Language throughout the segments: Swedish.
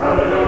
Ja,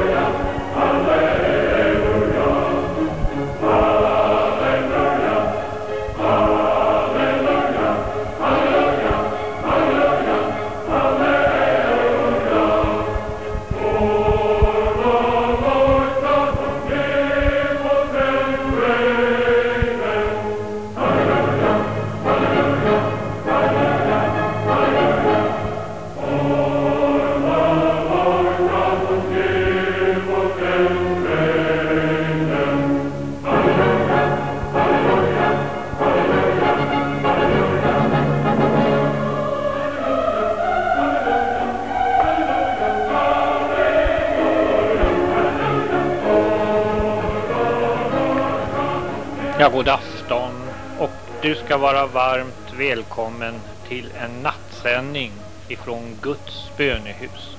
varmt välkommen till en nattsändning ifrån Guds bönehus.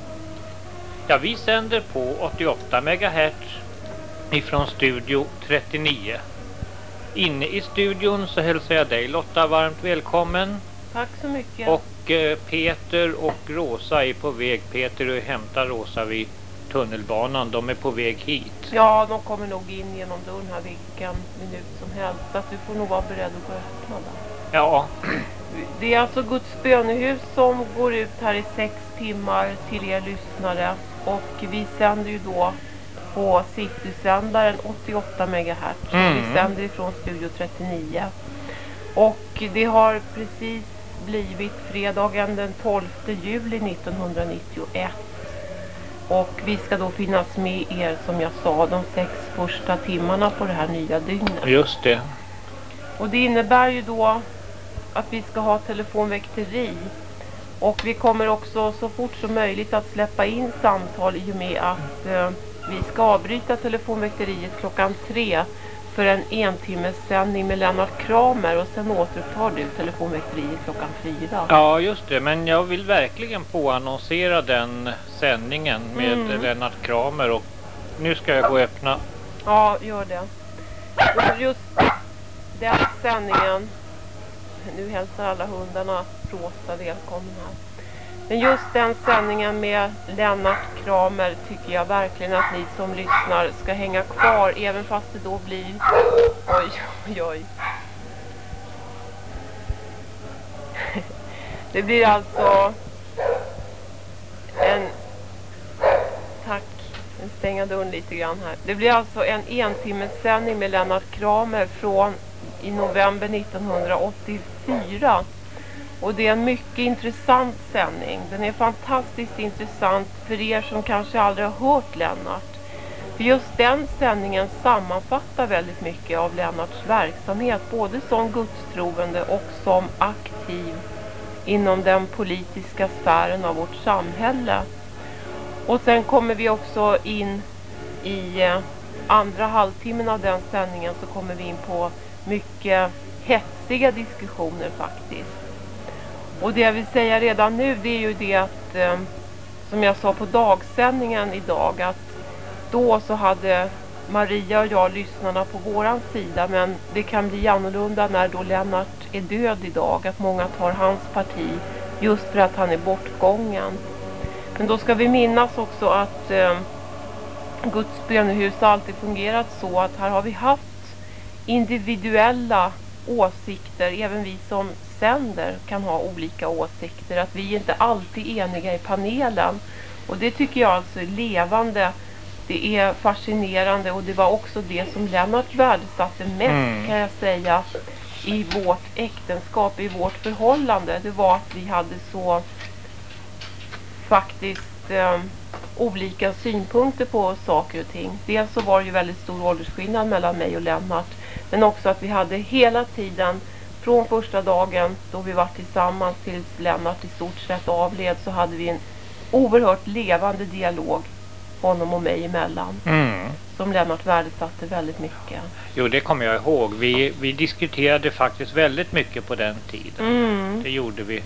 Ja, vi sänder på 88 MHz ifrån Studio 39. Inne i studion så hälsar jag dig Lotta varmt välkommen. Tack så mycket. Och eh, Peter och Rosa är på väg. Peter och hämtar Rosa vid tunnelbanan. De är på väg hit. Ja, de kommer nog in genom dörren här vilken minut som helst. Så att du får nog vara beredd att gå öppna den. Ja, Det är alltså Guds bönehus som går ut här i sex timmar till er lyssnare. Och vi sänder ju då på Citysändaren 88 MHz. Mm. Vi sänder ifrån Studio 39. Och det har precis blivit fredagen den 12 juli 1991. Och vi ska då finnas med er som jag sa de sex första timmarna på det här nya dygnet. just det. Och det innebär ju då att vi ska ha telefonväkteri. Och vi kommer också så fort som möjligt att släppa in samtal i och med att eh, vi ska avbryta telefonväkteriet klockan tre för en entimmes-sändning med Lennart Kramer och sen återupptar du telefonväkteriet klockan fyra. Ja, just det. Men jag vill verkligen påannonsera den sändningen med Mm. Lennart Kramer. Och nu ska jag gå och öppna. Ja, gör det. Och just den sändningen, nu hälsar alla hundarna Rosa välkommen här. Men just den sändningen med Lennart Kramer tycker jag verkligen att ni som lyssnar ska hänga kvar även fast det då blir... Oj, oj, oj. Det blir alltså en... Tack. Nu stänger dörren lite grann här. Det blir alltså en entimmessändning med Lennart Kramer från i november 1984. Och det är en mycket intressant sändning. Den är fantastiskt intressant för er som kanske aldrig har hört Lennart. För just den sändningen sammanfattar väldigt mycket av Lennarts verksamhet. Både som gudstroende och som aktiv inom den politiska sfären av vårt samhälle. Och sen kommer vi också in i eh, andra halvtimmen av den sändningen så kommer vi in på mycket hetsiga diskussioner faktiskt. Och det jag vill säga redan nu det är ju det att eh, som jag sa på dagsändningen idag att då så hade Maria och jag lyssnarna på våran sida men det kan bli annorlunda när då Lennart är död idag att många tar hans parti just för att han är bortgången. Men då ska vi minnas också att eh, Guds bönehus har alltid fungerat så att här har vi haft individuella åsikter. Även vi som sänder kan ha olika åsikter. Att vi inte alltid är eniga i panelen. Och det tycker jag alltså är levande. Det är fascinerande och det var också det som Lennart värdesatte mest Mm. kan jag säga i vårt äktenskap, i vårt förhållande. Det var att vi hade så faktiskt eh, olika synpunkter på saker och ting. Dels så var det ju väldigt stor åldersskillnad mellan mig och Lennart. Men också att vi hade hela tiden från första dagen då vi var tillsammans tills Lennart i stort sett avled så hade vi en oerhört levande dialog honom och mig emellan. Mm. Som Lennart värdesatte väldigt mycket. Jo, det kommer jag ihåg. Vi, vi diskuterade faktiskt väldigt mycket på den tiden. Mm. Det gjorde vi.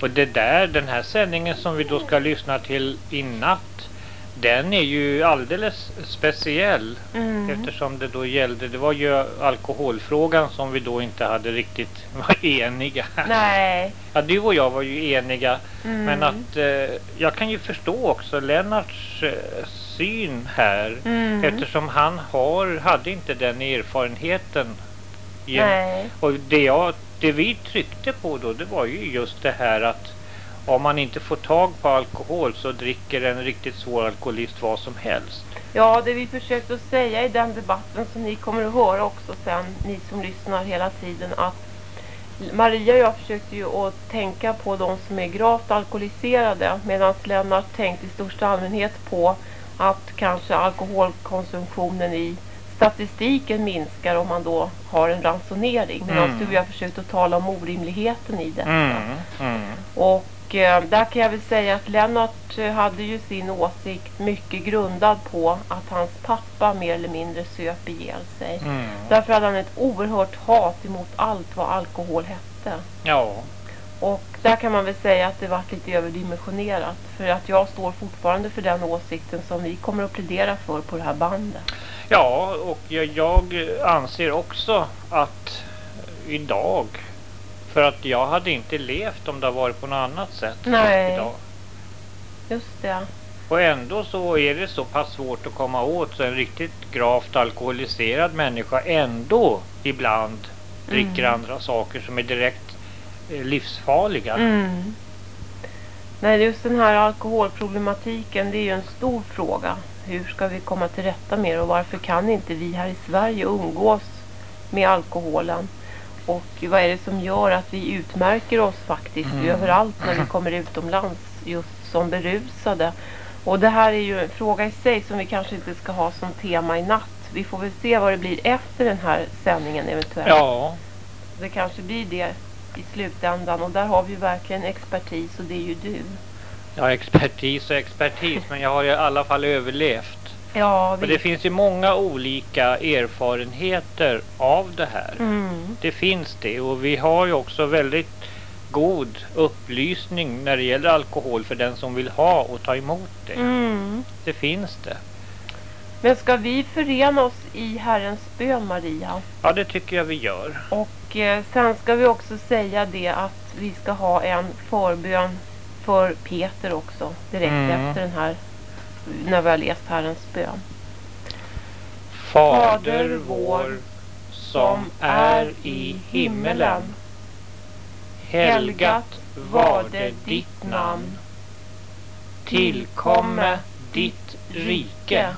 Och det där, den här sändningen som vi då ska lyssna till i natt. Den är ju alldeles speciell Mm. eftersom det då gällde, det var ju alkoholfrågan som vi då inte hade riktigt var eniga. Nej. Ja, du och jag var ju eniga Mm. men att eh, jag kan ju förstå också Lennarts eh, syn här Mm. eftersom han har, hade inte den erfarenheten. Gen- Nej. Och det, jag, det vi tryckte på då det var ju just det här att om man inte får tag på alkohol så dricker en riktigt svår alkoholist vad som helst. Ja, det vi försökte att säga i den debatten som ni kommer att höra också sen, ni som lyssnar hela tiden, att Maria och jag försökte ju att tänka på de som är gravt alkoholiserade medan Lennart tänkte i största allmänhet på att kanske alkoholkonsumtionen i statistiken minskar om man då har en ransonering. Medan Mm. du och jag försökte att tala om orimligheten i detta. Mm, mm. Och eh, där kan jag väl säga att Lennart eh, hade ju sin åsikt mycket grundad på att hans pappa mer eller mindre söp ihjäl sig. Mm. Därför hade han ett oerhört hat emot allt vad alkohol hette. Ja, Och där kan man väl säga att det var lite överdimensionerat. För att jag står fortfarande för den åsikten som vi kommer att plädera för på det här bandet. Ja, och jag, anser också att idag, för att jag hade inte levt om det hade varit på något annat sätt Nej. idag. Just det. Och ändå så är det så pass svårt att komma åt så en riktigt gravt alkoholiserad människa ändå ibland dricker Mm. andra saker som är direkt eh, livsfarliga. Mm. Nej, just den här alkoholproblematiken det är ju en stor fråga. Hur ska vi komma till rätta med det och varför kan inte vi här i Sverige umgås med alkoholen? Och vad är det som gör att vi utmärker oss faktiskt Mm. överallt när vi kommer utomlands just som berusade? Och det här är ju en fråga i sig som vi kanske inte ska ha som tema i natt. Vi får väl se vad det blir efter den här sändningen eventuellt. Ja, Det kanske blir det i slutändan och där har vi verkligen expertis och det är ju du. Ja, expertis och expertis men jag har i alla fall överlevt. Ja, Och det finns ju många olika erfarenheter av det här. Mm. Det finns det och vi har ju också väldigt god upplysning när det gäller alkohol för den som vill ha och ta emot det. Mm. Det finns det. Men ska vi förena oss i Herrens bön Maria? Ja, det tycker jag vi gör. Och eh, sen ska vi också säga det att vi ska ha en förbön för Peter också direkt Mm. efter den här när vi har läst Herrens bön. Fader vår som är i himmelen. Helgat varde ditt namn. Tillkomme ditt rike.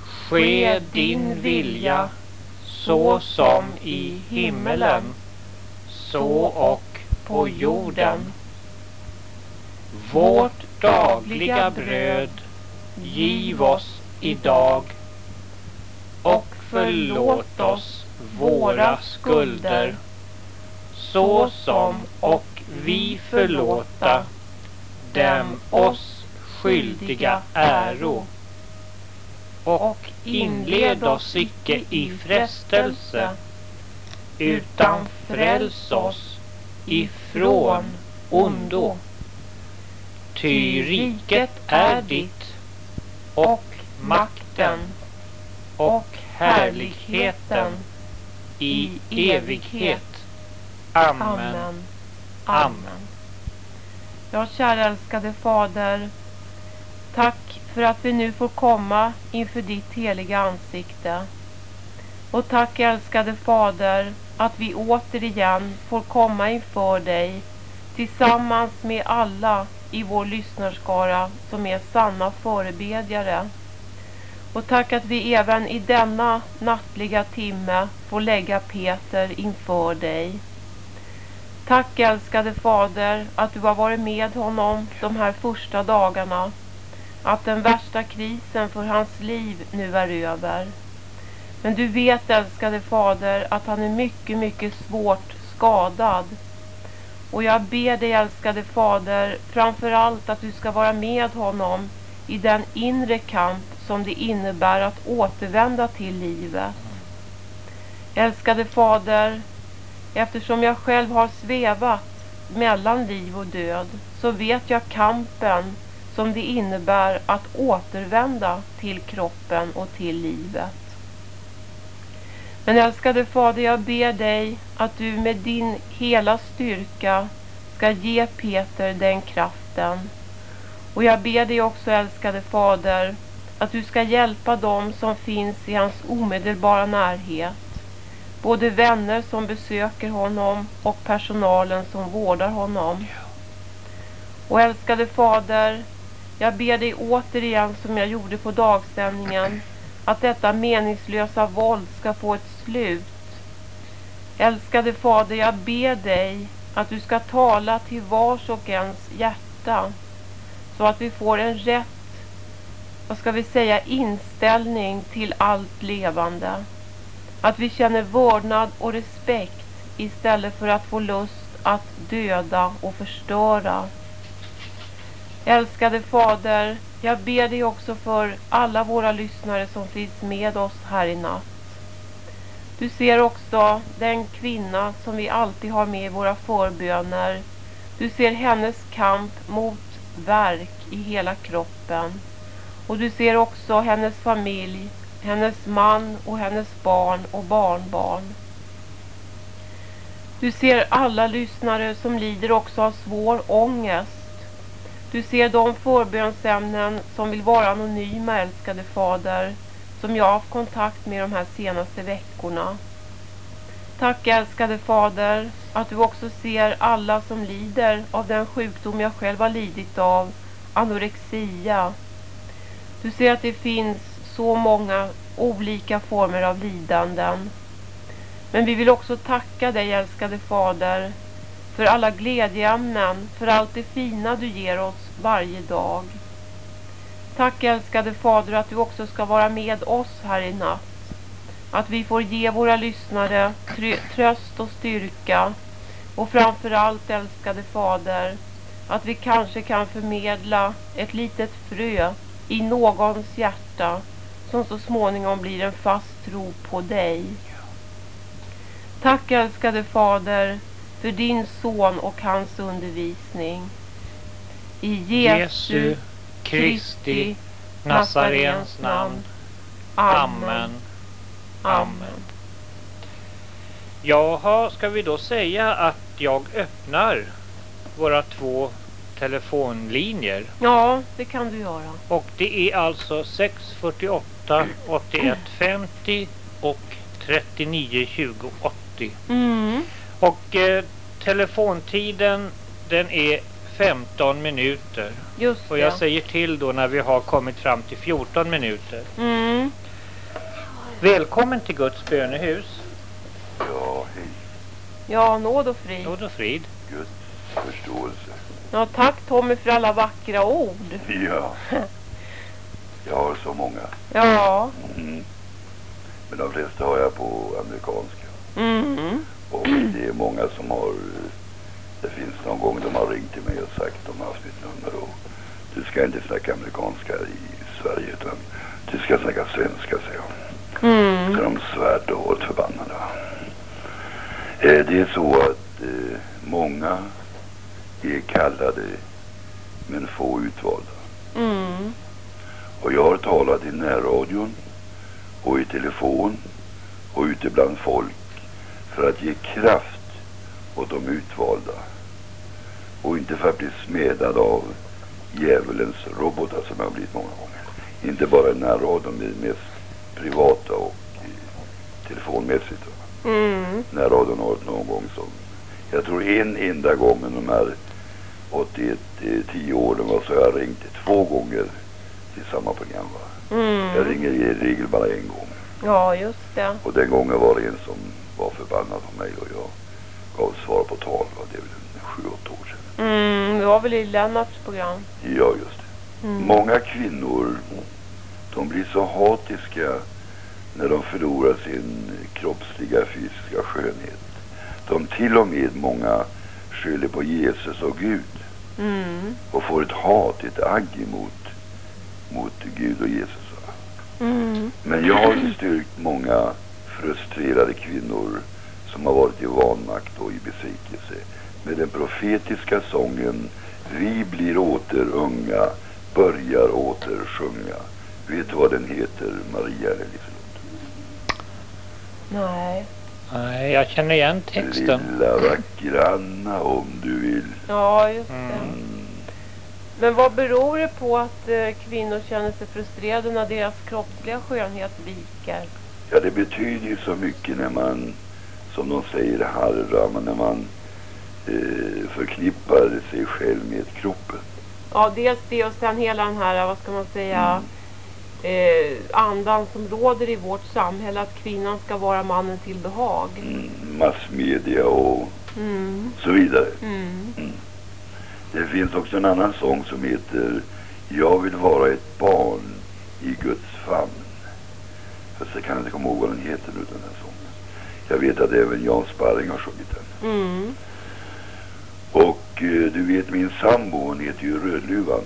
Ske din vilja så som i himmelen så och på jorden. Vårt dagliga bröd giv oss idag och förlåt oss våra skulder så som och vi förlåta dem oss skyldiga äro. Och inled oss icke i frestelse utan fräls oss ifrån ondo. Ty riket är ditt och makten och härligheten i evighet. Amen. Amen. Amen. Ja, kära älskade Fader. Tack för att vi nu får komma inför ditt heliga ansikte. Och tack älskade Fader att vi återigen får komma inför dig tillsammans med alla i vår lyssnarskara som är sanna förebedjare. Och tack att vi även i denna nattliga timme får lägga Peter inför dig. Tack älskade Fader att du har varit med honom de här första dagarna. Att den värsta krisen för hans liv nu är över. Men du vet älskade Fader att han är mycket, mycket svårt skadad. Och jag ber dig älskade Fader framförallt att du ska vara med honom i den inre kamp som det innebär att återvända till livet. Älskade Fader, eftersom jag själv har svävat mellan liv och död så vet jag kampen som det innebär att återvända till kroppen och till livet. Men älskade Fader, jag ber dig att du med din hela styrka ska ge Peter den kraften. Och jag ber dig också, älskade Fader, att du ska hjälpa dem som finns i hans omedelbara närhet. Både vänner som besöker honom och personalen som vårdar honom. Och älskade Fader, jag ber dig återigen som jag gjorde på dagstämningen att detta meningslösa våld ska få ett slut. Älskade Fader, jag ber dig att du ska tala till vars och ens hjärta så att vi får en rätt, vad ska vi säga, inställning till allt levande. Att vi känner vördnad och respekt istället för att få lust att döda och förstöra. Älskade Fader, jag ber dig också för alla våra lyssnare som finns med oss här i natt. Du ser också den kvinna som vi alltid har med i våra förböner. Du ser hennes kamp mot verk i hela kroppen. Och du ser också hennes familj, hennes man och hennes barn och barnbarn. Du ser alla lyssnare som lider också av svår ångest. Du ser de förbönsämnen som vill vara anonyma, älskade Fader, som jag har haft kontakt med de här senaste veckorna. Tack älskade Fader att du också ser alla som lider av den sjukdom jag själv har lidit av, anorexia. Du ser att det finns så många olika former av lidanden. Men vi vill också tacka dig älskade Fader för alla glädjeämnen, för allt det fina du ger oss varje dag. Tack älskade Fader att du också ska vara med oss här i natt. Att vi får ge våra lyssnare tröst och styrka. Och framförallt älskade Fader, att vi kanske kan förmedla ett litet frö i någons hjärta som så småningom blir en fast tro på dig. Tack älskade Fader för din son och hans undervisning. I Jesu Kristi Nazarens namn. Amen. Amen. Jaha, ska vi då säga att jag öppnar våra två telefonlinjer? Ja, det kan du göra. Och det är alltså 648 81 50 och 39 20 80. Mm. Och eh, telefontiden den är 15 minuter. Just Och jag det. säger till då när vi har kommit fram till 14 minuter. Mm. Välkommen till Guds bönehus. Ja, hej. Ja, nåd och frid. Nåd och frid. Guds förståelse. Ja, tack Tommy för alla vackra ord. Ja. Jag har så många. Ja. Mm. Men de flesta har jag på amerikanska. Mm. Och det är många som har... Det finns någon gång de har ringt till mig och sagt att de har haft mitt nummer och du ska inte snacka amerikanska i Sverige utan du ska snacka svenska, säger jag. Mm. Så de och varit förbannade. Eh, Det är så att eh, många är kallade men få utvalda. Mm. Och jag har talat i närradion och i telefon och ute bland folk för att ge kraft åt de utvalda. Och inte för att bli smedad av djävulens robotar som jag har blivit många gånger. Inte bara i närradion, men mest privata och telefonmässigt. Mm. Närradion har varit någon gång som, jag tror en enda gång med de här 81, eh, 10 åren var så har jag ringt två gånger till samma program. Va? Jag Mm. ringer i regel bara en gång. Ja, just det. Och den gången var det en som var förbannad på mig och jag gav svar på tal. Va? Det är väl en sju, åtta år sedan. Mm. Det var väl i Lennarts program. Ja, just det. Mm. Många kvinnor, de blir så hatiska när de förlorar sin kroppsliga, fysiska skönhet. De till och med, många, skyller på Jesus och Gud Mm. och får ett hat, ett agg emot mot Gud och Jesus. Mm. Men jag har styrkt många frustrerade kvinnor som har varit i vanmakt och i besvikelse med den profetiska sången Vi blir åter unga, börjar åter sjunga. Vet du vad den heter, Maria eller Liselott? Nej. Nej, jag känner igen texten. Lilla vackra Anna om du vill. Ja, just det. Mm. Men vad beror det på att eh, kvinnor känner sig frustrerade när deras kroppsliga skönhet viker? Ja, det betyder ju så mycket när man, som de säger, harra, men när man eh, förknippar sig själv med kroppen. Ja, dels det och sen hela den här, vad ska man säga, eh, andan som råder i vårt samhälle att kvinnan ska vara mannen till behag. Mm, massmedia och Mm. så vidare. Mm. Det finns också en annan sång som heter Jag vill vara ett barn i Guds famn. Fast jag kan inte komma ihåg vad den heter nu den här sången. Jag vet att även Jan Sparring har sjungit den. Mm. Och eh, du vet min sambo, hon heter ju Rödluvan.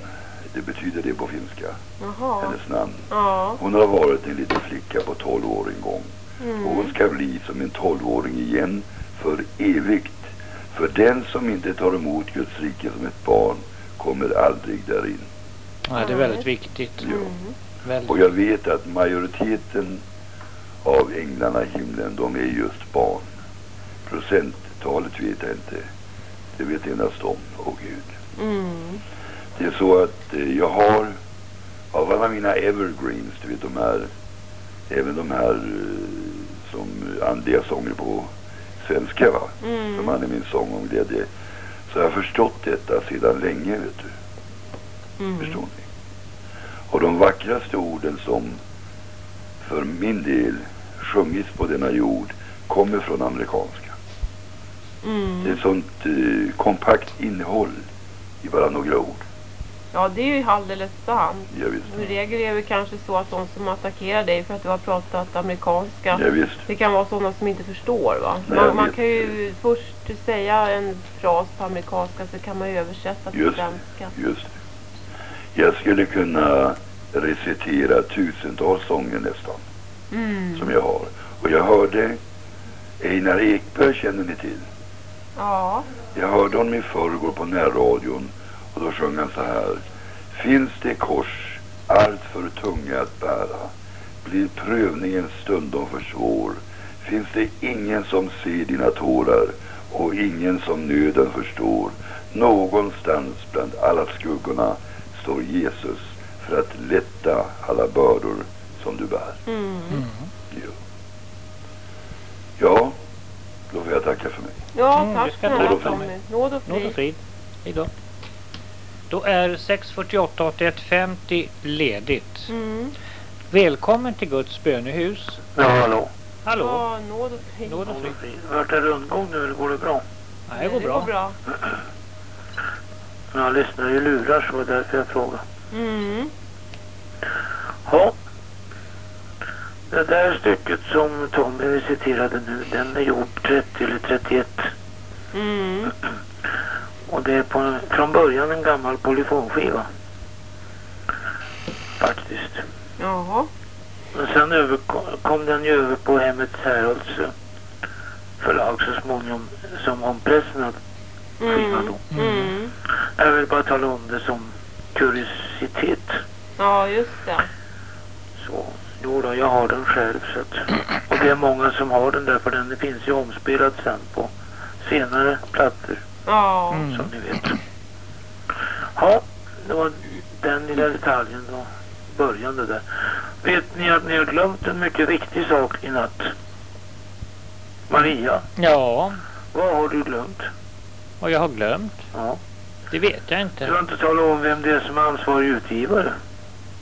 Det betyder det på finska. Jaha. Hennes namn. Ja. Hon har varit en liten flicka på 12 år en gång. Och hon Mm. ska bli som en 12-åring igen för evigt. För den som inte tar emot Guds rike som ett barn kommer aldrig därin. Ja, det är väldigt viktigt. Mm. Väldigt. Och jag vet att majoriteten av änglarna i himlen, de är just barn. Procenttalet vet jag inte. Det vet endast de och Gud. Mm. Det är så att eh, jag har av alla mina evergreens, du vet de här, även de här eh, som andliga sånger på svenska va, som Mm. hade min sång om glädje. Så jag har förstått detta sedan länge vet du, förstår Mm. ni. Och de vackraste orden som för min del sjungits på denna jord kommer från amerikanska. Det är Mm. ett sånt eh, kompakt innehåll i bara några ord. Ja, det är ju alldeles sant. Ja, visst. I regel är det kanske så att de som attackerar dig för att du har pratat amerikanska Ja, visst. Det kan vara sådana som inte förstår va? Nej, Man, man kan ju först säga en fras på amerikanska så kan man ju översätta till Just svenska. Just det. Jag skulle kunna recitera tusentals sånger nästan, Mm. som jag har. Och jag hörde Einar Ekberg, känner ni till? Ja. Jag hörde honom i förrgår på närradion och då sjöng han så här. Finns det kors allt för tunga att bära blir prövningen stundom för svår. Finns det ingen som ser dina tårar och ingen som nöden förstår. Någonstans bland alla skuggorna står Jesus för att lätta alla bördor som du bär. Mm. Ja, ja då får jag tacka för mig. Ja, Mm, tack snälla Tommy. Nåd och Nåd och frid. frid. Hej då. Då är 648 81 50 ledigt. Mm. Välkommen till Guds bönehus. Ja, hallå. Hallå? Ja, nåd och frid. Nåd och frid. Vart det rundgång nu eller går det bra? Nej, det går bra. bra. Jag lyssnar i lurar så därför jag frågade. Mm. Ja. Det där stycket som Tommy citerade nu, den är gjord 30 eller 31. Mm. Och det är på, från början en gammal polyfonskiva. Faktiskt. Jaha. Men sen överkom, kom den ju över på Hemmets Heralds eh, förlag så småningom som ompressad skiva Mm. då. Mm. Jag vill bara tala om det som kuriositet. Ja, just det. Så, jo då, jag har den själv. Så att, och det är många som har den där för den finns ju omspelad sen på senare plattor Ja. Mm. som ni vet. Ja, det var den lilla detaljen då. Början det där. Vet ni att ni har glömt en mycket viktig sak i natt? Maria, Ja, vad har du glömt? och jag har glömt. Ja. Det vet jag Du inte. har inte talat om vem det är som är ansvarig utgivare.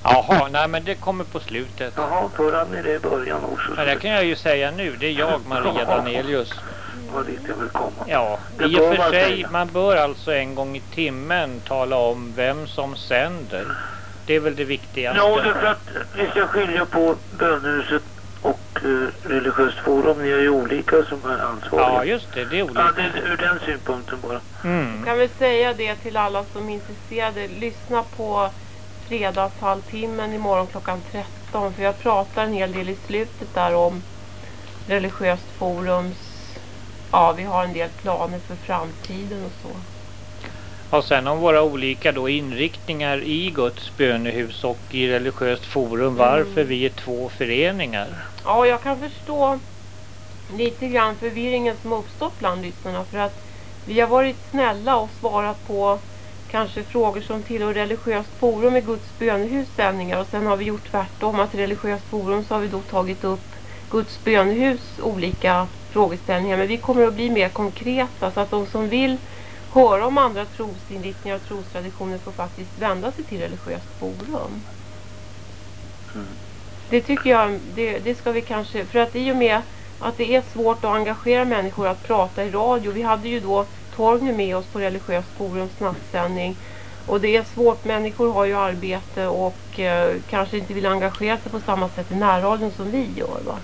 Jaha, nej men det kommer på slutet. Jaha, förra ni det i början också. Ja, det kan jag ju säga nu. Det är jag, Maria Danelius. var dit jag vill komma. Ja, Det i och för man sig, säga. man bör alltså en gång i timmen tala om vem som sänder. Det är väl det viktigaste. Ja, det är för att vi ska skilja på bönhuset och uh, religiöst forum. Ni är ju olika som är Ja, ansvariga. just det. Det är Ja, olika. det är ur den synpunkten bara. Mm. kan väl säga det till alla som är intresserade. Lyssna på fredagshalvtimmen imorgon klockan 13. För jag pratar en hel del i slutet där om religiöst forums... Ja, vi har en del planer för framtiden och så. Och sen om våra olika då inriktningar i Guds bönehus och i religiöst forum. Varför Mm. vi är två föreningar. Ja, jag kan förstå lite grann förvirringen som uppstått bland lyssnarna för att vi har varit snälla och svarat på kanske frågor som tillhör religiöst forum i Guds bönehus sändningar och sen har vi gjort tvärtom att i religiöst forum så har vi då tagit upp Guds bönehus olika frågeställningar men vi kommer att bli mer konkreta så att de som vill höra om andra trosinriktningar och trostraditioner får faktiskt vända sig till religiöst forum. Mm. Det tycker jag, det, det ska vi kanske, för att i och med att det är svårt att engagera människor att prata i radio. Vi hade ju då Torgny med oss på religiöst forums nattsändning. Och det är svårt, människor har ju arbete och eh, kanske inte vill engagera sig på samma sätt i närradion som vi gör va.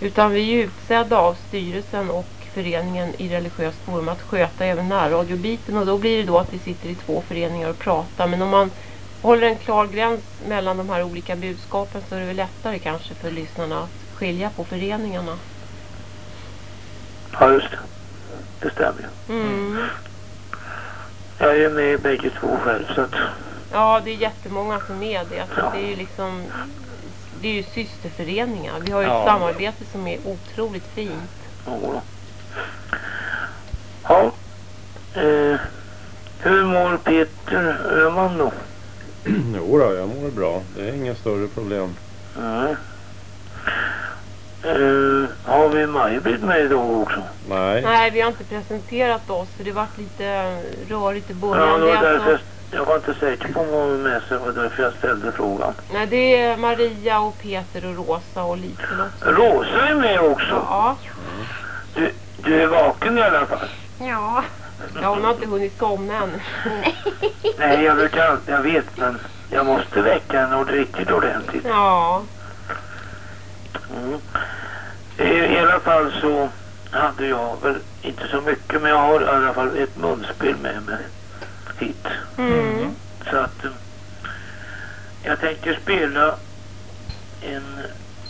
Utan vi är ju utsedda av styrelsen och föreningen i religiöst forum att sköta även närradiobiten och då blir det då att vi sitter i två föreningar och pratar. Men om man håller en klar gräns mellan de här olika budskapen så är det väl lättare kanske för lyssnarna att skilja på föreningarna. Ja, just det. Det stämmer ju. Mm. Jag är ju med i bägge två själv så att... Ja, det är jättemånga som är det. Alltså, det är ju liksom det är ju systerföreningar. Vi har ju ett Ja. samarbete som är otroligt fint. Jodå. Ja. Eh, hur mår Peter Öhman då? Jo då, jag mår bra. Det är inga större problem. Nej. Eh, har vi Maj-Britt med idag också? Nej. Nej, vi har inte presenterat oss för det varit lite rörigt i Ja, början. det det, var är därför alltså, jag, jag var inte säker på om hon var med sig. Det var därför jag ställde frågan. nej, det är Maria och Peter och Rosa och Liselott. Rosa är med också. Ja. Du, du är vaken i alla fall. ja. Ja, hon har inte hunnit somna än. Nej, jag brukar alltid, jag vet men jag måste väcka henne och riktigt ordentligt. Ja. Mm. I, I alla fall så hade jag väl inte så mycket men jag har i alla fall ett munspel med mig hit. Mm. Så att eh, jag tänker spela en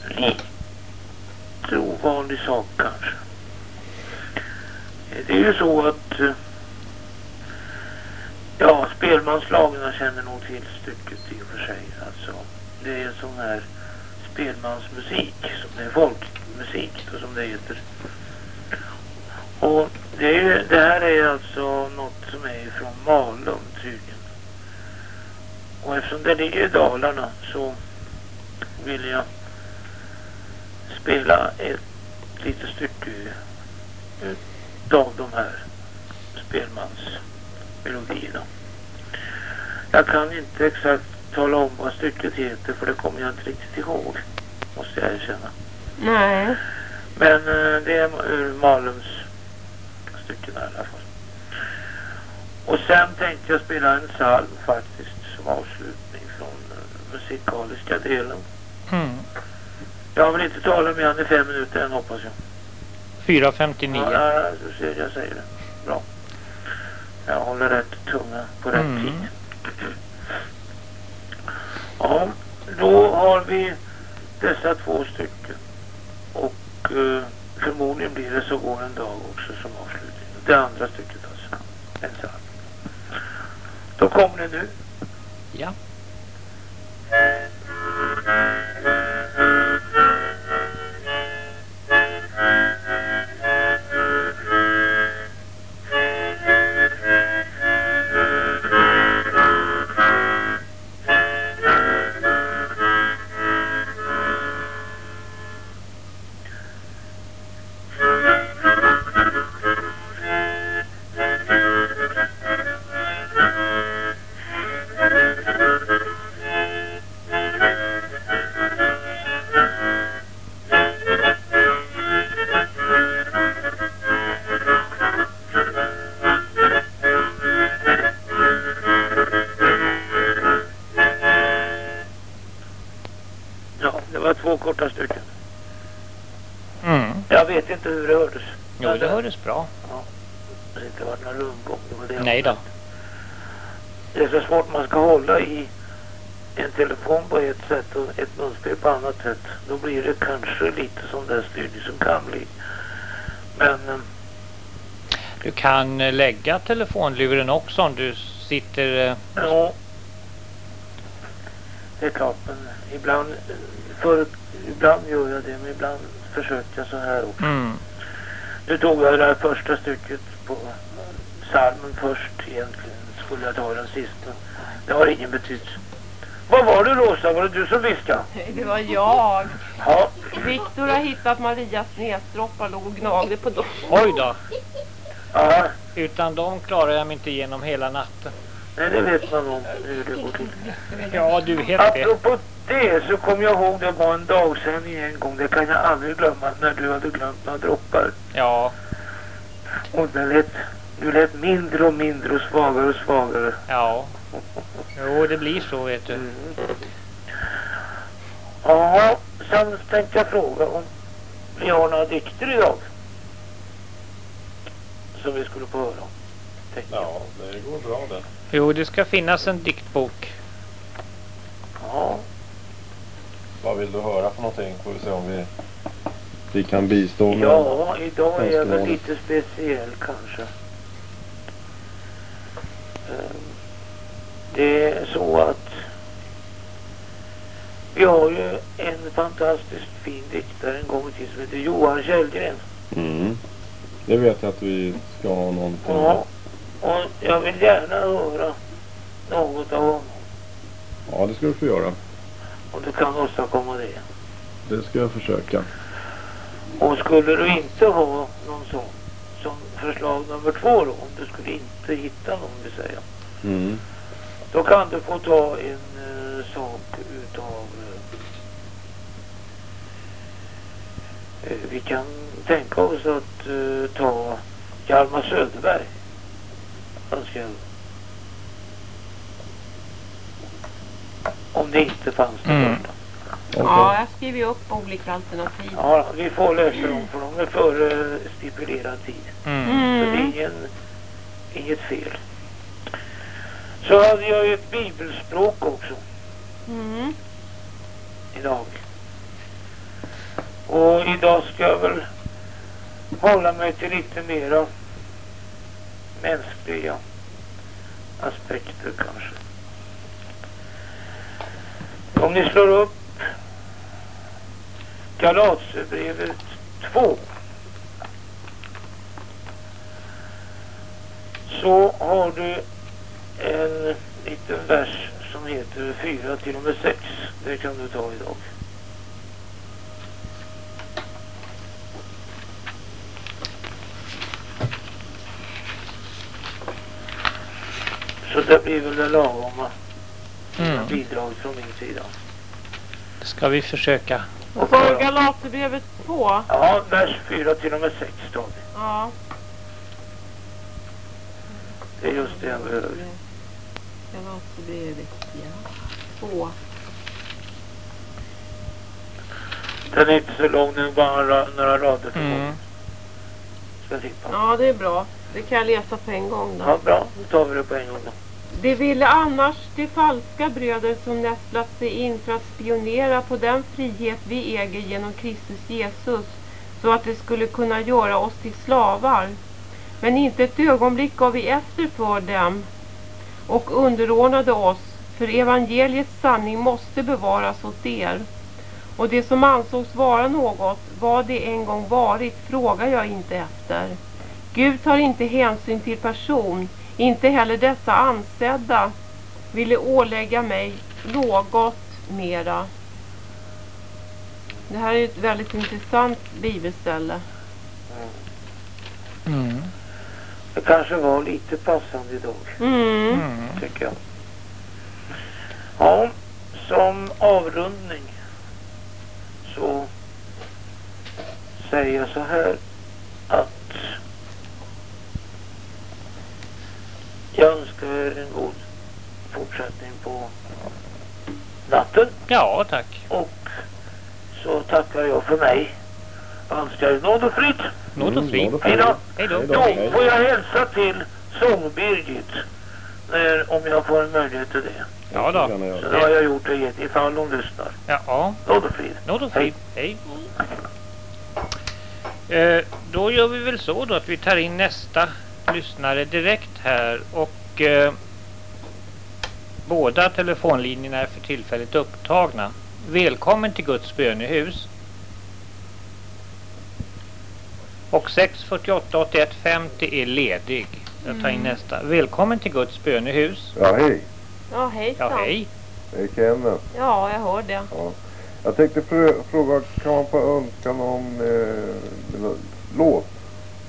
lite ovanlig sak kanske. Det är ju så att eh, ja, spelmanslagarna känner nog till stycket i och för sig. Alltså, det är sån här spelmansmusik som det är folkmusik då, som det heter. Och det, är, ju- det här är alltså något som är från Malung tydligen. Och eftersom det ligger i Dalarna så vill jag spela ett litet stycke av de här spelmansmelodierna. Jag kan inte exakt tala om vad stycket heter för det kommer jag inte riktigt ihåg. Måste jag erkänna. Nej. Men eh, det är ur Malums stycken i alla fall. Och sen tänkte jag spela en psalm faktiskt som avslutning från den musikaliska delen. Mm. Jag väl inte talat med han i fem minuter än hoppas jag. 4.59. Ja, ja, du ser, jag säger det. Bra. Jag håller rätt tunga på rätt Mm. tid. Ja, då har vi dessa två stycken. Och eh, förmodligen blir det så går en dag också som avslutning. Det andra stycket alltså. En psalm. Då kommer det nu. Ja. Ja, sätt och ett munspel på annat sätt. Då blir det kanske lite sån där styrning som kan bli. Men eh, Du kan eh, lägga telefonluren också om du sitter... eh, Ja. Det är klart, men ibland, för, ibland gör jag det, men ibland försöker jag så här också. Mm. Nu tog jag det där första stycket på salmen först egentligen. Skulle jag ta den sista. Det har ingen betydelse. Vad var det Rosa? Var det du som viskade? Det var jag. Ja. Viktor har hittat Marias näsdroppar låg och gnagde på dem. Oj då. ja. Utan dem klarar jag mig inte igenom hela natten. Nej, det vet man om hur det går till. Ja, du vet det. Apropå det så kom jag ihåg det var en dagsändning en gång. Det kan jag aldrig glömma när du hade glömt några droppar. Ja, Och den lät, du lät mindre och mindre och svagare och svagare. ja. Jo, det blir så vet du. Mm. Ja, sen tänkte jag fråga om vi har några dikter idag. Som vi skulle få höra tänkte. Ja, det går bra det. Jo, det ska finnas en diktbok. Ja, Vad vill du höra för någonting? Får vi se om vi, vi kan bistå med. ja idag är jag väl lite speciell kanske. Ehm, Det är så att vi har ju en fantastiskt fin diktare en gång i tiden som heter Johan Källgren. Mm. Det vet jag att vi ska ha någonting. Ja, och jag vill gärna höra något av honom. Ja, det ska du få göra. Om du kan åstadkomma det. Det ska jag försöka. Och skulle du inte ha någon sån som förslag nummer två då, om du skulle inte hitta någon vill säga. Mm. Då kan du få ta en uh, sak utav uh, vi kan tänka oss att uh, ta Hjalmar Söderberg. Önskar jag. Om det inte fanns det Mm. Okej. Ja, jag skriver upp olika alternativ. Ja, vi får läsa dem för de är före stipulerad tid. Mm. Så det är Mm. ingen, inget fel. Så hade jag ju ett bibelspråk också Mm. idag. Och idag ska jag väl hålla mig till lite mera mänskliga aspekter kanske. Om ni slår upp Galaterbrevet 2 så har du en liten vers som heter 4 till och med 6. Det kan du ta idag. Så det blir väl det lagoma Mm. bidraget från min sida. Det ska vi försöka. Och så Galaterbrevet 2. Ja, vers 4 till och med 6 tar vi. Ja. Det är just det jag behöver. Galaterbrevet, ja. 2. Den är inte så lång, den är bara ra- några rader för Mm. Ska jag tippa. Ja, det är bra. Det kan jag läsa på en gång då. Ja, bra. Då tar vi det på en gång då. Det ville annars de falska bröder som nästlat sig in för att spionera på den frihet vi äger genom Kristus Jesus så att det skulle kunna göra oss till slavar. Men inte ett ögonblick gav vi efter för dem och underordnade oss för evangeliets sanning måste bevaras åt er. Och det som ansågs vara något, vad det en gång varit, frågar jag inte efter. Gud tar inte hänsyn till person, inte heller dessa ansedda ville ålägga mig något mera. Det här är ett väldigt intressant bibelställe. Mm. Det kanske var lite passande idag, Mm. Mm. tycker jag. Ja, som avrundning så säger jag så här att jag önskar er en god fortsättning på natten Ja, tack. och så tackar jag för mig. Önskar nåd och frid. Nåd och frid. Hej då. Hej då. Hej får jag hälsa till Sång-Birgit när, om jag får en möjlighet till det. Ja då. Så då har jag gjort det ifall hon lyssnar. Ja, Nåd och frid. nåd och frid. Hej. Eh, då gör vi väl så då att vi tar in nästa lyssnare direkt här och eh, båda telefonlinjerna är för tillfället upptagna. Välkommen till Guds bönehus. Och 648 81 50 är ledig. Jag tar in Mm. nästa. Välkommen till Guds bönehus. Ja, hej. Ja, hejsan. Ja, hej. Är Kenneth. Ja, jag hör det. Ja. Jag tänkte fråga, kan man få önska någon eh, låt?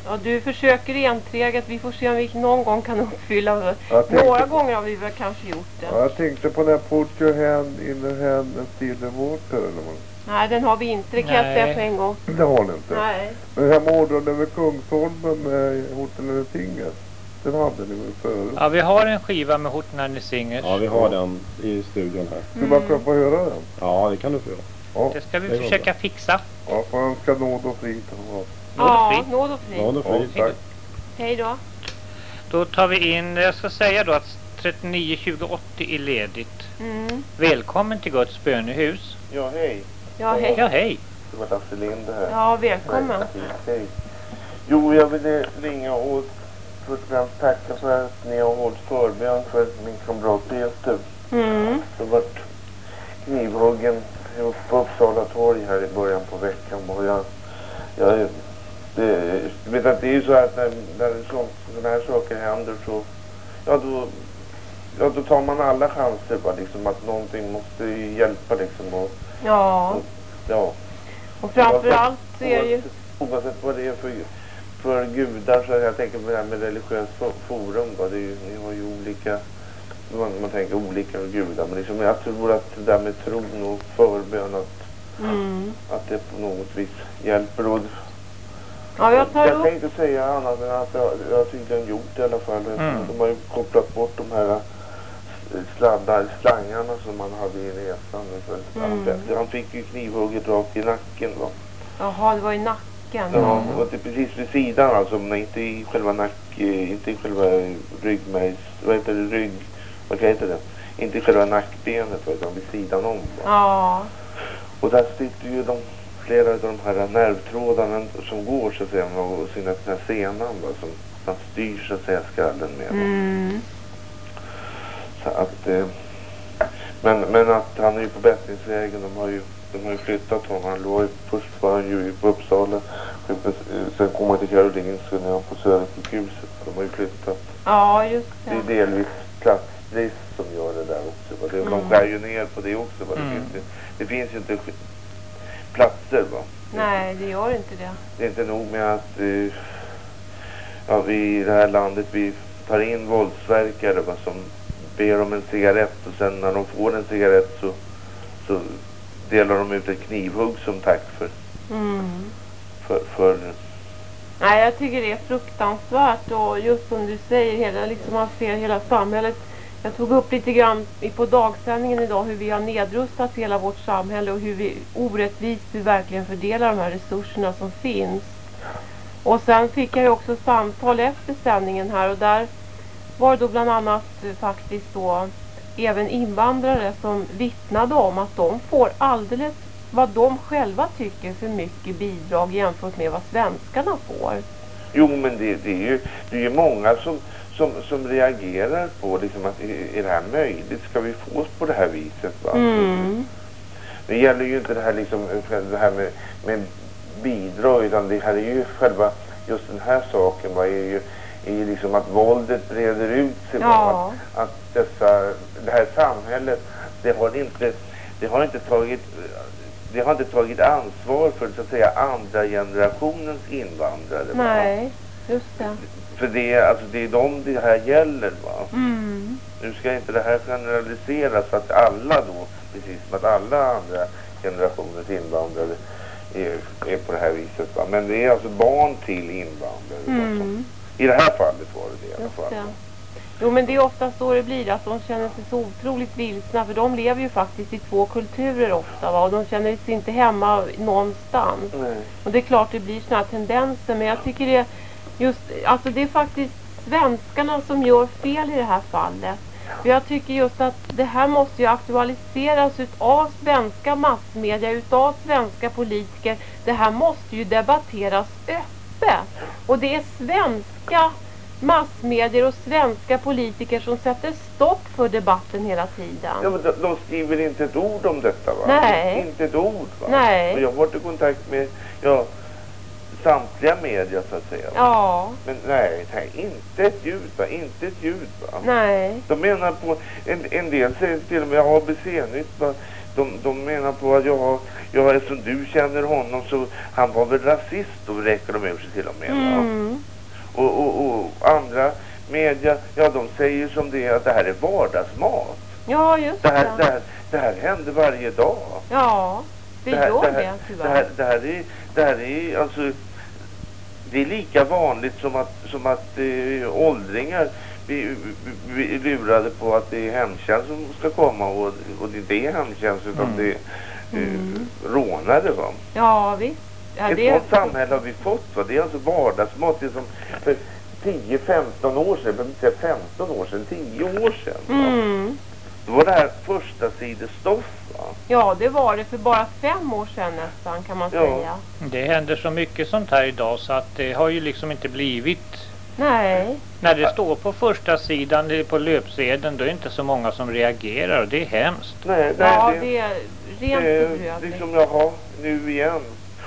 Ja, du försöker enträget. Vi får se om vi någon gång kan uppfylla tänkte, Några gånger har vi väl kanske gjort det. ja, jag tänkte på den här Put your hand in the hand and still the water. Eller vad? Nej, den har vi inte. Det kan jag Nej. säga på en gång. Det har ni inte. Nej. Men den här Mordor över Kungsholmen med eller Singers. Den hade ni väl förut? Ja, vi har en skiva med Hortnarne Singers. Ja, vi har den i studion här. Skulle man kunna få höra den? Ja, det kan du få göra. Ja, Det ska vi Det försöka fixa. ja får önska nåd och frid. Ja, nåd och frid. Du får ja tack. Hej då. Då tar vi in, jag ska säga då att 39 20 80 är ledigt. Mm. Välkommen till Guds bönehus. Ja, hej. Ja, hej. Ja, hej. Det var Lasse Lind här. Ja, välkommen. Hej. Jo, jag ville ringa och först och främst tacka för att ni har hållit förbön för min kamrat Peter. Mm. som vart knivhuggen på Uppsala torg här i början på veckan. Och jag, jag, det, vet att det är ju så att när, när sådana här saker händer så, ja då, ja då tar man alla chanser bara liksom att någonting måste hjälpa liksom och Ja, ja. och framförallt så är det ju... Oavsett, vad det är för, för gudar så jag tänker på det här med religiöst fo- forum då, det är ju, ni har ju olika man, man tänker olika gudar men liksom, jag tror att det där med tron och förbön att, Mm. att det på något vis hjälper och Ja, jag tar jag upp... kan inte säga annat än att jag, jag har tydligen gjort det i alla fall. Mm. De har ju kopplat bort de här sladdar, slangarna som man hade i näsan. Mm. han, han fick ju knivhugget rakt i nacken va. Jaha, det var i nacken. Ja, det var till precis vid sidan alltså, men inte i själva nack, eh, inte i själva ryggmärgs, vad heter det, rygg, vad heter det? Inte i själva nackbenet utan vid sidan om. Va? Ja. Och där sitter ju de, flera av de här nervtrådarna som går så att säga, och sin den här senan va, som man styr så att säga skallen med. Mm. Så att, eh, men, men att han är ju på bättringsvägen, de har ju de har ju flyttat honom. Han låg först var han ju på Uppsala, sen kom han till Karolinska nu är han på Södersjukhuset. De har ju flyttat. Ja, just Det är det. delvis platsbrist som gör det där också. Va? Det, De Mm. skär ju ner på det också. Va? Det, Mm. finns det finns ju inte platser va. Nej, det gör inte det. Det är inte nog med att eh, ja, vi i det här landet vi tar in våldsverkare va, som ber om en cigarett och sen när de får en cigarett så, så delar de ut ett knivhugg som tack för, Mm. för, för Nej, jag tycker det är fruktansvärt och just som du säger, hela, liksom man ser hela samhället. Jag tog upp lite grann på dagsändningen idag hur vi har nedrustat hela vårt samhälle och hur vi orättvist vi verkligen fördelar de här resurserna som finns. Och sen fick jag ju också samtal efter sändningen här och där var det då bland annat faktiskt då även invandrare som vittnade om att de får alldeles vad de själva tycker för mycket bidrag jämfört med vad svenskarna får. Jo, men det, det, är ju, det är ju många som, som, som reagerar på liksom att är, det här möjligt? Ska vi få oss på det här viset? Va? Mm. Det gäller ju inte det här, liksom, det här med, med bidrag utan det här är ju själva just den här saken va, är ju, ju liksom att våldet breder ut sig. va, Ja. Att, att dessa, det här samhället det har inte, det har inte tagit det har inte tagit ansvar för så att säga andra generationens invandrare. va. Nej, just det. För det är, alltså, det är dem det här gäller. Va? Mm. Nu ska inte det här generaliseras så att alla då, precis som att alla andra generationers invandrare är, är på det här viset. Va? Men det är alltså barn till invandrare. va, Mm. I det här fallet var det det i alla fall. Jo men det är ofta så det blir, att de känner sig så otroligt vilsna för de lever ju faktiskt i två kulturer ofta va? och de känner sig inte hemma någonstans. Nej. Och det är klart det blir såna här tendenser men jag tycker det är just, alltså det är faktiskt svenskarna som gör fel i det här fallet. För jag tycker just att det här måste ju aktualiseras utav svenska massmedia, utav svenska politiker. Det här måste ju debatteras öppet. Och det är svenska massmedier och svenska politiker som sätter stopp för debatten hela tiden. Ja, men de, de skriver inte ett ord om detta va? Nej. Inte ett ord va? Nej. Och jag har varit i kontakt med ja, samtliga medier så att säga. Ja, Men nej, nej, inte ett ljud va? Inte ett ljud va? nej. De menar på, en, en del säger till och med ABC-nytt va? De, de menar på att jag har, jag, eftersom du känner honom så han var väl rasist och räcker de ur sig till och med? Mm. Och, och, och andra media, ja de säger som det är att det här är vardagsmat. Ja, just Det här, det det. här, det här händer varje dag. Ja, det här, gör det det här, det tyvärr. här, det här är, det här är alltså, det är lika vanligt som att, som att eh, åldringar blir blir lurade på att det är hemtjänst som ska komma och, och det är hemtjänst utan Mm. det Mm. rånare va. Ja, visst. Ja, Ett det... sånt samhälle har vi fått va. Det är alltså vardagsmat. Det är som för 10-15 år sedan, inte säga 15 år sedan, 10 år sedan. Va? Mm. Då var det här första sidestoff va. Ja, det var det för bara fem år sedan nästan kan man Ja. säga. Det händer så mycket sånt här idag så att det har ju liksom inte blivit Nej. När det står på första sidan eller på löpsedeln då är det inte så många som reagerar och det är hemskt. Nej, nej, Ja, det, det är rent det är bedrövligt. liksom, jaha, nu igen.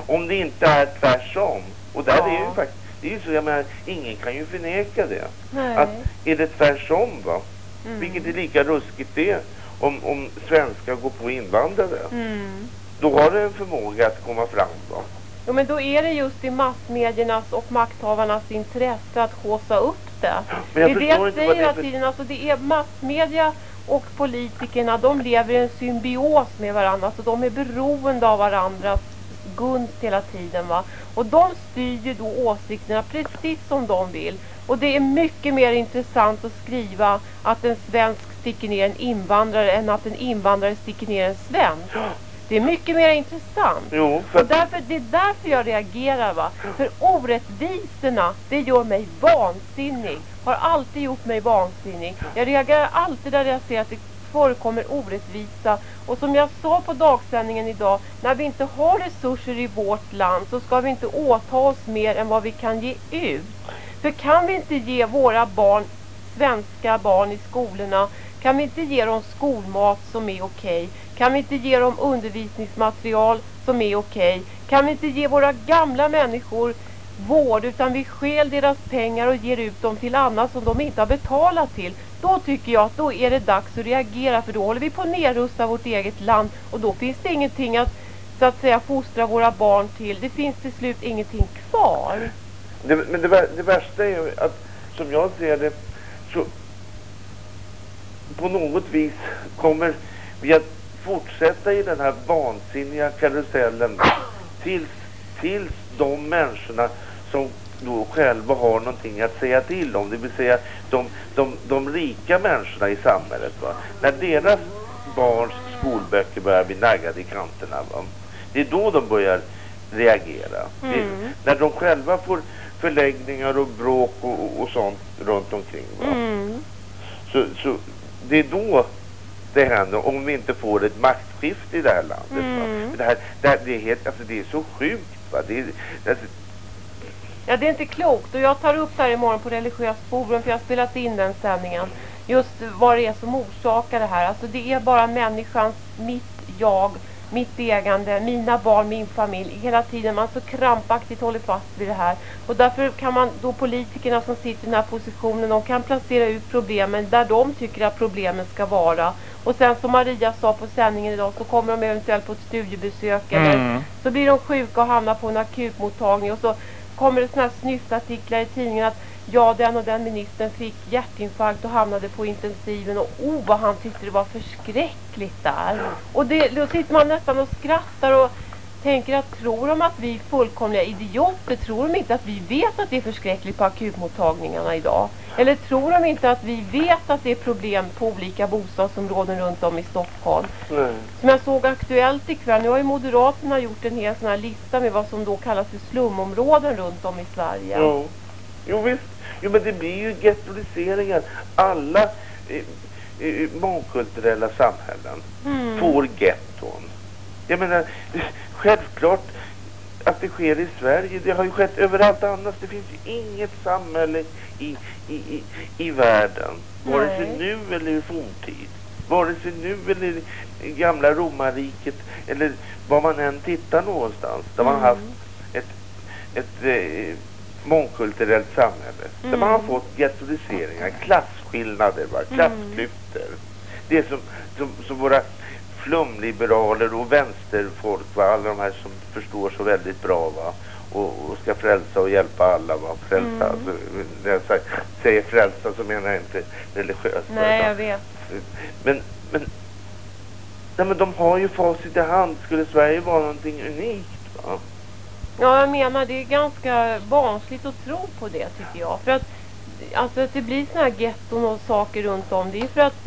Om det inte är tvärsom. Och där Ja. är ju faktiskt, det är ju så, jag menar, ingen kan ju förneka det. Nej. Att är det tvärsom va, Mm. vilket är lika ruskigt det, om, om svenskar går på invandrare, Mm. då har det en förmåga att komma fram va. Jo, men då är det just i massmediernas och makthavarnas intresse att håsa upp det. Det är det jag säger hela tiden. Alltså det är massmedia och politikerna, de lever i en symbios med varandra. Så de är beroende av varandras gunst hela tiden. Va? Och de styr ju då åsikterna precis som de vill. Och det är mycket mer intressant att skriva att en svensk sticker ner en invandrare än att en invandrare sticker ner en svensk. Det är mycket mer intressant. Jo, för Och därför, det är därför jag reagerar va. För orättvisorna, det gör mig vansinnig. Har alltid gjort mig vansinnig. Jag reagerar alltid där jag ser att det förekommer orättvisa. Och som jag sa på dagsändningen idag, när vi inte har resurser i vårt land så ska vi inte åta oss mer än vad vi kan ge ut. För kan vi inte ge våra barn, svenska barn i skolorna, kan vi inte ge dem skolmat som är okej? Kan vi inte ge dem undervisningsmaterial som är okej? Kan vi inte ge våra gamla människor vård utan vi skäl deras pengar och ger ut dem till annat som de inte har betalat till. Då tycker jag att då är det dags att reagera för då håller vi på att nedrusta vårt eget land och då finns det ingenting att så att säga fostra våra barn till. Det finns till slut ingenting kvar. det, men det, det värsta är ju att, som jag ser det, så på något vis kommer vi att fortsätta i den här vansinniga karusellen tills, tills de människorna som då själva har någonting att säga till om, det vill säga de, de, de rika människorna i samhället. Va? När deras barns skolböcker börjar bli naggade i kanterna, va? det är då de börjar reagera. Det, Mm. när de själva får förläggningar och bråk och, och, och sånt runt omkring. Va? Mm. Så, så det är då det händer om vi inte får ett maktskifte i det här landet. Mm. Det, här, det, här, det, är helt, alltså, det är så sjukt. Va? Det alltså, Ja, det är inte klokt. Och jag tar upp det här imorgon på Religiöst forum för jag har spelat in den sändningen. Just vad det är som orsakar det här. Alltså det är bara människans, mitt jag, mitt ägande, mina barn, min familj. Hela tiden man så krampaktigt håller fast vid det här. Och därför kan man då politikerna som sitter i den här positionen, de kan placera ut problemen där de tycker att problemen ska vara. Och sen som Maria sa på sändningen idag så kommer de eventuellt på ett studiebesök eller Mm. så blir de sjuka och hamnar på en akutmottagning och så kommer det såna här snyftartiklar i tidningen att ja, den och den ministern fick hjärtinfarkt och hamnade på intensiven och oh vad han tyckte det var förskräckligt där. Och det, då sitter man nästan och skrattar och tänker att tror de att vi är fullkomliga idioter? Tror de inte att vi vet att det är förskräckligt på akutmottagningarna idag? Eller tror de inte att vi vet att det är problem på olika bostadsområden runt om i Stockholm? nej. Som jag såg aktuellt ikväll, nu har ju Moderaterna gjort en hel sån här lista med vad som då kallas för slumområden runt om i Sverige. Jo. jo visst. Jo men det blir ju gettoiseringar. Alla eh, eh, mångkulturella samhällen Mm. får getton. Jag menar, självklart att det sker i Sverige. Det har ju skett överallt annars. Det finns ju inget samhälle i, i, i, i världen, vare sig nu eller i forntid. Vare sig nu eller i gamla romarriket eller var man än tittar någonstans. Där man har haft ett, ett eh, mångkulturellt samhälle. Där man har fått gettoiseringar, klasskillnader, va? klassklyftor. Det som, som, som våra flumliberaler och vänsterfolk, va? alla de här som förstår så väldigt bra va? Och, och ska frälsa och hjälpa alla. Va? Frälsa, alltså, när jag säger, säger frälsa så menar jag inte religiöst. va? Nej, utan- jag vet. men, men, nej, men de har ju facit i hand. Skulle Sverige vara någonting unikt? Va? Ja, jag menar det är ganska barnsligt att tro på det tycker jag. För att, alltså, att det blir såna här getton och saker runt om. Det är för att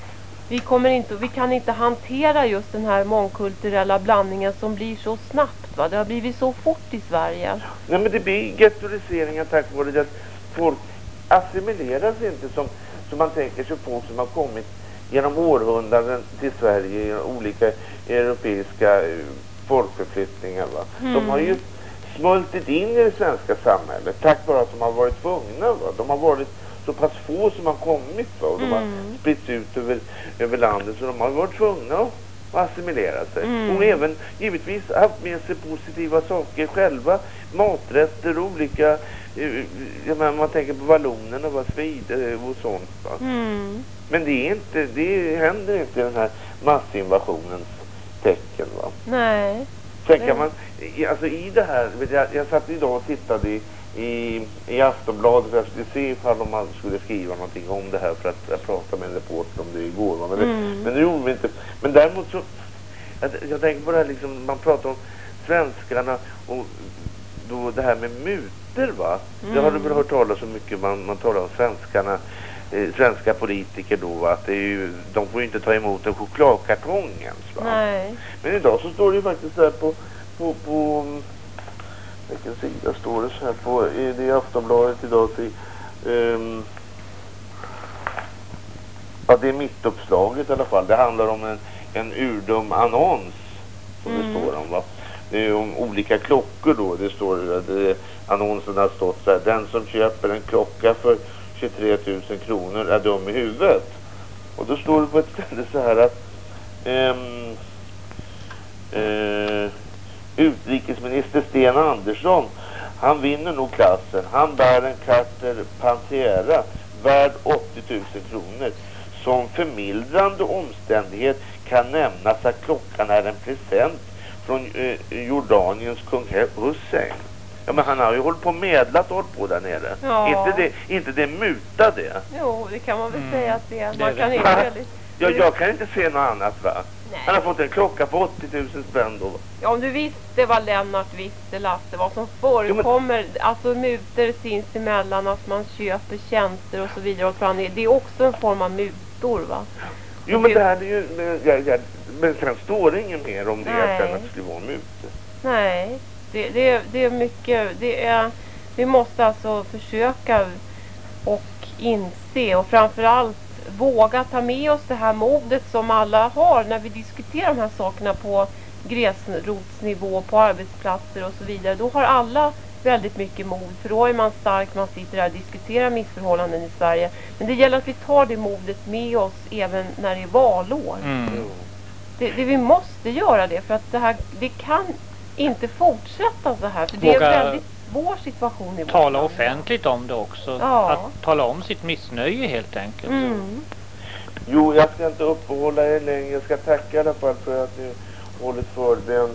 vi, kommer inte, vi kan inte hantera just den här mångkulturella blandningen som blir så snabbt. Va? Det har blivit så fort i Sverige. Nej, men det blir gettoiseringar tack vare det att folk assimileras inte som, som man tänker sig folk som har kommit genom århundraden till Sverige i olika europeiska eh, folkförflyttningar. Va? De har ju smultit in i det svenska samhället tack vare att de har varit tvungna. Va? De har varit så pass få som har kommit va? och de har spritts ut över, över landet så de har varit tvungna att assimilera sig. Och även givetvis haft med sig positiva saker själva. Maträtter och olika, eh, jag menar, man tänker på vallonerna, va? Svid eh, och sånt. Va? Mm. Men det, är inte, det händer inte i den här massinvasionens tecken. Va? Nej. Sen kan man, alltså i det här, jag, jag satt idag och tittade i, i, i Aftonbladet för jag skulle se ifall de hade- skulle skriva någonting om det här för att jag pratade med en reporter om det igår. Men, det, men det gjorde vi inte. Men däremot så, jag, jag tänker på det här liksom, man pratar om svenskarna och då det här med mutor va. Det har du väl hört talas om mycket, man, man talar om svenskarna eh, svenska politiker då va? att det är ju, de får ju inte ta emot en chokladkartong ens va. Nej. Men idag så står det ju faktiskt här på, på, på mm, vilken sida står det så här på, i det är Aftonbladet idag så, um, ja det är mittuppslaget i alla fall, det handlar om en, en urdum annons som det står om va. Det är om olika klockor då, det står att det, annonsen har stått så här, den som köper en klocka för 23 000 kronor är dum i huvudet. Och då står det på ett ställe så här att ehm, eh, utrikesminister Sten Andersson han vinner nog klassen. Han bär en Carter Pantera värd 80 000 kronor. Som förmildrande omständighet kan nämnas att klockan är en present från eh, Jordaniens kung Hussein. Ja men han har ju hållit på och medlat och hållit på där nere. Ja. Inte det, inte det muta det. Jo, det kan man väl säga att det är. Det Man är kan det. inte väldigt... Ja, jag kan inte se något annat va. Nej. Han har fått en klocka på 80 000 spänn då. Ja, om du visste vad Lennart visste, Lasse, vad som förekommer, alltså mutor sinsemellan, att man köper tjänster och så vidare varandra, det är också en form av mutor, va? Jo men det här är ju, men, jag, jag, men sen står det inget mer om det än att det skulle vara mutor. Nej, det, det, är- det är mycket, det är, vi måste alltså försöka och inse och framförallt våga ta med oss det här modet som alla har när vi diskuterar de här sakerna på gräsrotsnivå, på arbetsplatser och så vidare. Då har alla väldigt mycket mod för då är man stark, man sitter där och diskuterar missförhållanden i Sverige. Men det gäller att vi tar det modet med oss även när det är valår. Mm. Det, det, vi måste göra det för att det här, det kan inte fortsätta så här. För det är väldigt svår situation i vårt Tala land. offentligt om det också. Ja. Att tala om sitt missnöje helt enkelt. Mm. Jo, jag ska inte uppehålla er längre. Jag ska tacka i alla fall för att ni hållit förbön.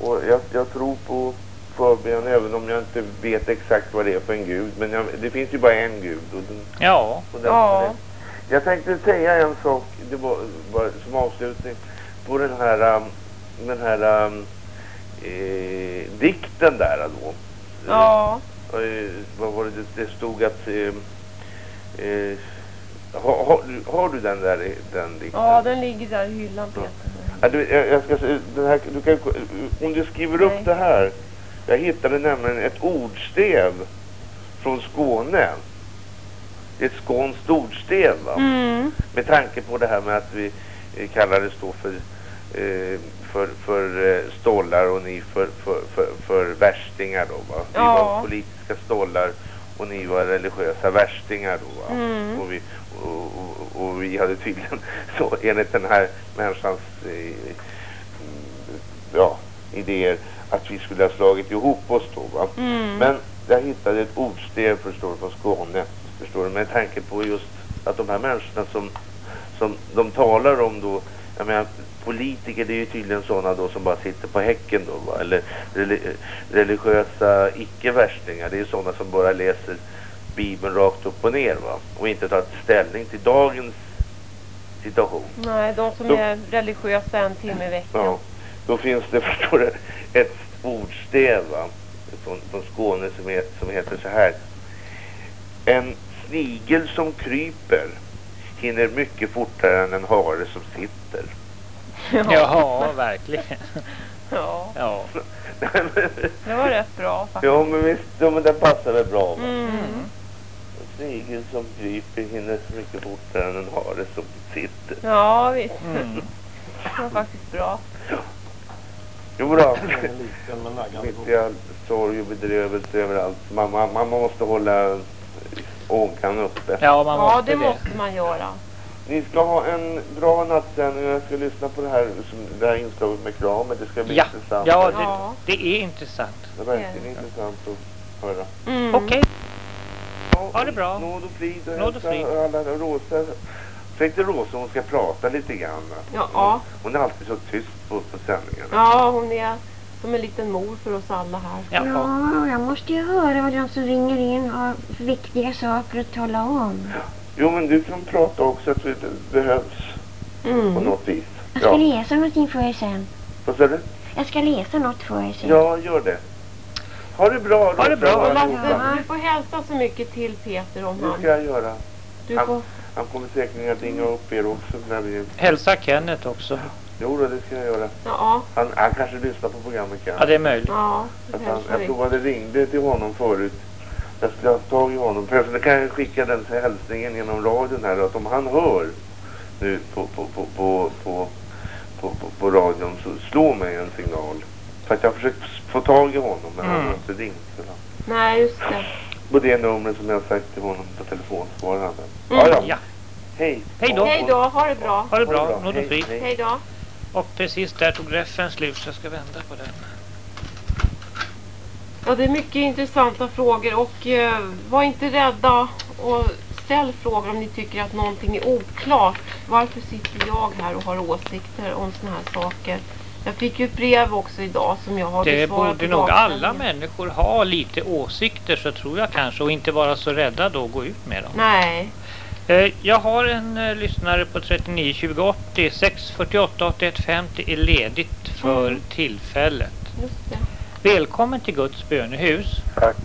Och jag, jag tror på förbön även om jag inte vet exakt vad det är för en gud. Men jag, det finns ju bara en gud. Och den, Ja, och den, Ja. Jag tänkte säga en sak det var, var, som avslutning på den här, um, den här um, eh, dikten där då. Ja. Eh, vad var det det stod att... Eh, eh, har, har, du- har du den där den dikten? ja, den ligger där i hyllan Peter. Ja, du, jag, jag ska, den här, du kan, om du skriver upp Nej. det här. Jag hittade nämligen ett ordstäv från Skåne. Ett skånskt ordstäv va? Mm. Med tanke på det här med att vi kallar det stå för, eh, för, för eh, stollar och ni för, för, för, för värstingar då va? Vi Ja. var politiska stollar och ni var religiösa värstingar då va? Mm. Och, vi, och, och, och vi hade tydligen så enligt den här människans eh, ja, idéer att vi skulle ha slagit ihop oss då va? Mm. Men jag hittade ett ordstäv förstår du, från Skåne. Förstår du, med tanke på just att de här människorna som, som de talar om då, jag menar politiker det är ju tydligen sådana då som bara sitter på häcken då va? Eller reli religiösa icke-värstingar, det är ju sådana som bara läser Bibeln rakt upp och ner va? Och inte tar ställning till dagens situation. Nej, de som Då- är religiösa en timme i veckan. Ja, då finns det förstår du, ett ordstäv va? Från, från Skåne som, är, som heter så här. En snigel som kryper hinner mycket fortare än en hare som sitter. Ja, verkligen. Ja, Ja. det var rätt bra faktiskt. ja men visst, ja, men den passar väl bra va? Mm. Snigel som kryper hinner mycket fortare än en hare som sitter. Ja, visst. Mm. Det var faktiskt bra. Jo då. Mitt i all sorg och bedrövelse överallt. Man, man, man måste hålla ångan uppe. Ja, man Ja, måste det det. måste man göra. Ni ska ha en bra nattsändning och jag ska lyssna på det här, som, det här inslaget med kramet. Det ska bli Ja, intressant. ja Ja. det, det är intressant. Det är verkligen intressant att höra. Mm. Okej, Ja, Ha det bra. Nåd och frid och Nåd och frid. alla Rosa. Säg till Rosa hon ska prata lite grann. Ja. Hon är alltid så tyst på, på sändningarna. Ja, hon är som en liten mor för oss alla här. Jaha. Ja, jag måste ju höra vad de som ringer in har för viktiga saker att tala om. Jo men du kan prata också att det behövs på Mm. något vis. Jag ska Ja, läsa någonting för er sen. vad sa du? Jag ska läsa något för er sen. Ja, gör det. Ha det bra Ha det bra. och. Lasse, du får hälsa så mycket till Peter om Det han. ska jag göra. Du får... Han kommer säkert att ringa upp er också när vi... Hälsa Kenneth också. Jo då, det ska jag göra. Ja, Han, han kanske lyssnar på programmet Ja, kanske. det är möjligt. ja. det Att han, jag provade ringde till honom förut. Jag skulle ha tag i honom. Förresten kan jag skicka den till hälsningen genom radion här. Att om han hör nu på, på, på, på, på, på, på, på radion så slå mig en signal. För att jag har försökt få tag i honom men han Mm. har inte ringt. Så han- Nej, just det. På det numret som jag har sagt till honom på telefonsvararen. Mm. Ja, ja. Ja, Hej. Hej då. Hej då, ha det bra. ha det Ha det bra. Hej, frid. hej. Hej då. Och precis där tog reffen slut så jag ska vända på den. Ja, det är mycket intressanta frågor och eh, var inte rädda och ställ frågor om ni tycker att någonting är oklart. Varför sitter jag här och har åsikter om såna här saker? Jag fick ju ett brev också idag som jag har Det borde nog alla människor ha lite åsikter så tror jag kanske och inte vara så rädda då att gå ut med dem. Nej, Jag har en eh, lyssnare på 39 2080 648 81 50 är ledigt för Mm. tillfället. just det. Välkommen till Guds bönehus. Tack.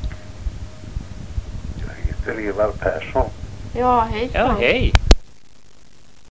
Jag heter Evald Persson. Ja, hejsan. Ja, hej.